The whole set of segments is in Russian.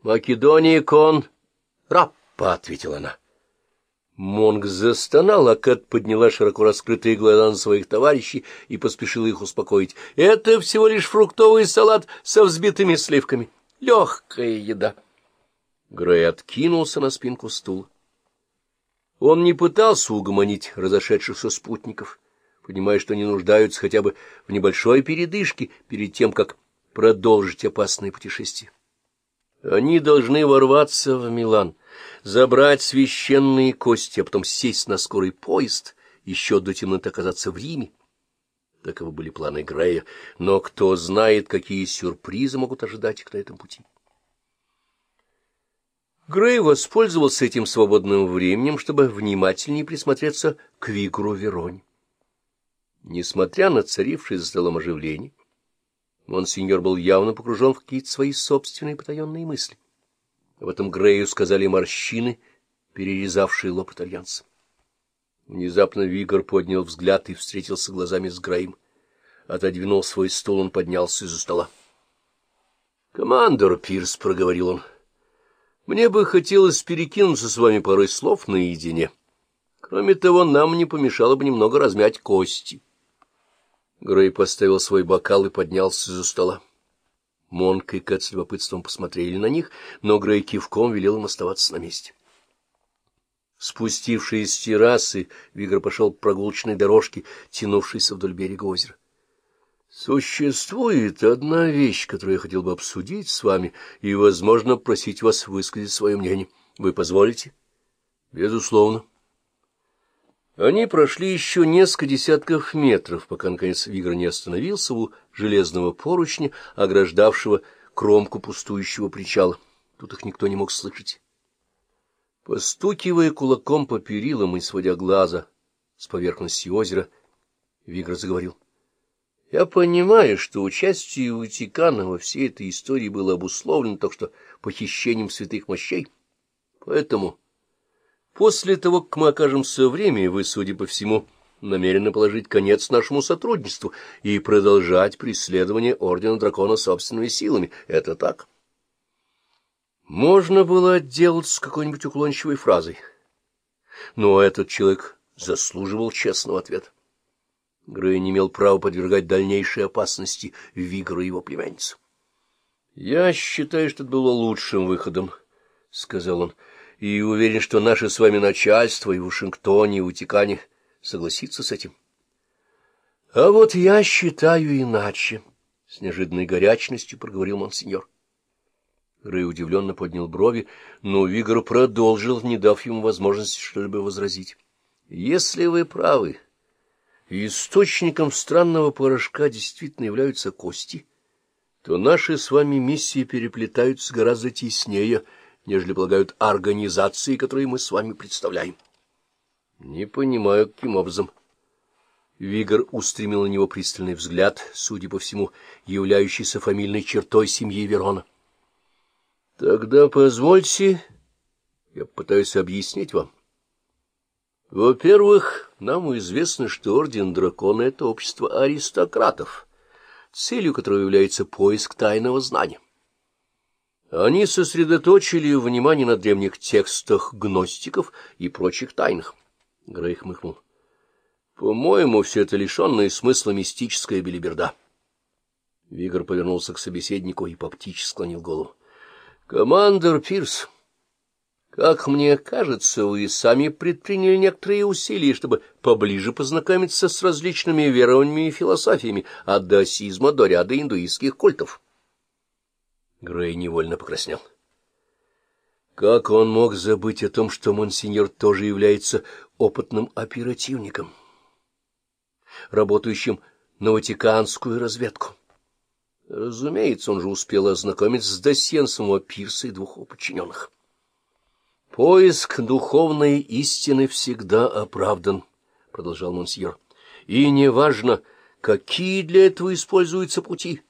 — Македония кон раппа, — ответила она. Монг застонал, а Кэт подняла широко раскрытые глаза на своих товарищей и поспешила их успокоить. — Это всего лишь фруктовый салат со взбитыми сливками. Легкая еда. Грей откинулся на спинку стула. Он не пытался угомонить разошедшихся спутников, понимая, что они нуждаются хотя бы в небольшой передышке перед тем, как продолжить опасное путешествие. Они должны ворваться в Милан, забрать священные кости, а потом сесть на скорый поезд, еще до темноты оказаться в Риме. Таковы были планы Грея, но кто знает, какие сюрпризы могут ожидать их на этом пути. Грей воспользовался этим свободным временем, чтобы внимательнее присмотреться к Вигру Вероне. Несмотря на царившее за столом оживление, монсеньор был явно погружен в какие-то свои собственные потаенные мысли. Об этом Грею сказали морщины, перерезавшие лоб итальянца. Внезапно Вигор поднял взгляд и встретился глазами с Греем. Отодвинул свой стул, он поднялся из-за стола. — Командор Пирс, — проговорил он, — мне бы хотелось перекинуться с вами парой слов наедине. Кроме того, нам не помешало бы немного размять кости. Грей поставил свой бокал и поднялся из-за стола. Монк и Кэт с любопытством посмотрели на них, но Грей кивком велел им оставаться на месте. Спустившись с террасы, Вигр пошел по прогулочной дорожке, тянувшейся вдоль берега озера. — Существует одна вещь, которую я хотел бы обсудить с вами и, возможно, просить вас высказать свое мнение. Вы позволите? — Безусловно. Они прошли еще несколько десятков метров, пока, наконец, Вигр не остановился у железного поручня, ограждавшего кромку пустующего причала. Тут их никто не мог слышать. Постукивая кулаком по перилам и сводя глаза с поверхности озера, Вигр заговорил. — Я понимаю, что участие Ватикана во всей этой истории было обусловлено только что похищением святых мощей, поэтому... После того, как мы окажемся в Риме, вы, судя по всему, намерены положить конец нашему сотрудничеству и продолжать преследование Ордена Дракона собственными силами. Это так? Можно было отделаться какой-нибудь уклончивой фразой. Но этот человек заслуживал честного ответа. Грей не имел права подвергать дальнейшей опасности Вигру его племянницу. — Я считаю, что это было лучшим выходом, — сказал он и уверен, что наше с вами начальство и в Вашингтоне, и в Ватикане согласится с этим. — А вот я считаю иначе, — с неожиданной горячностью проговорил монсеньор. Рэй удивленно поднял брови, но Вигор продолжил, не дав ему возможности что-либо возразить. — Если вы правы, источником странного порошка действительно являются кости, то наши с вами миссии переплетаются гораздо теснее, — нежели полагают организации, которые мы с вами представляем. Не понимаю, каким образом. Вигор устремил на него пристальный взгляд, судя по всему, являющийся фамильной чертой семьи Верона. — Тогда позвольте, я попытаюсь объяснить вам. Во-первых, нам известно, что Орден Дракона — это общество аристократов, целью которого является поиск тайного знания. Они сосредоточили внимание на древних текстах гностиков и прочих тайнах. Грей хмыкнул. По-моему, все это лишенное смысла мистическая белиберда. Вигр повернулся к собеседнику и поптически склонил голову. — Командор Пирс, как мне кажется, вы сами предприняли некоторые усилия, чтобы поближе познакомиться с различными верованиями и философиями, от даосизма до ряда индуистских культов. Грей невольно покраснел. Как он мог забыть о том, что монсеньор тоже является опытным оперативником, работающим на ватиканскую разведку? Разумеется, он же успел ознакомиться с досьен самого Пирса и двух подчиненных. «Поиск духовной истины всегда оправдан», — продолжал монсеньор. «И неважно, какие для этого используются пути».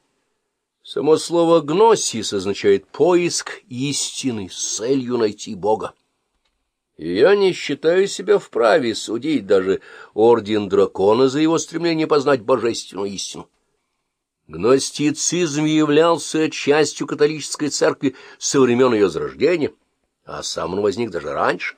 Само слово «гносис» означает «поиск истины» с целью найти Бога. Я не считаю себя вправе судить даже Орден Дракона за его стремление познать божественную истину. Гностицизм являлся частью католической церкви со времен ее зарождения, а сам он возник даже раньше.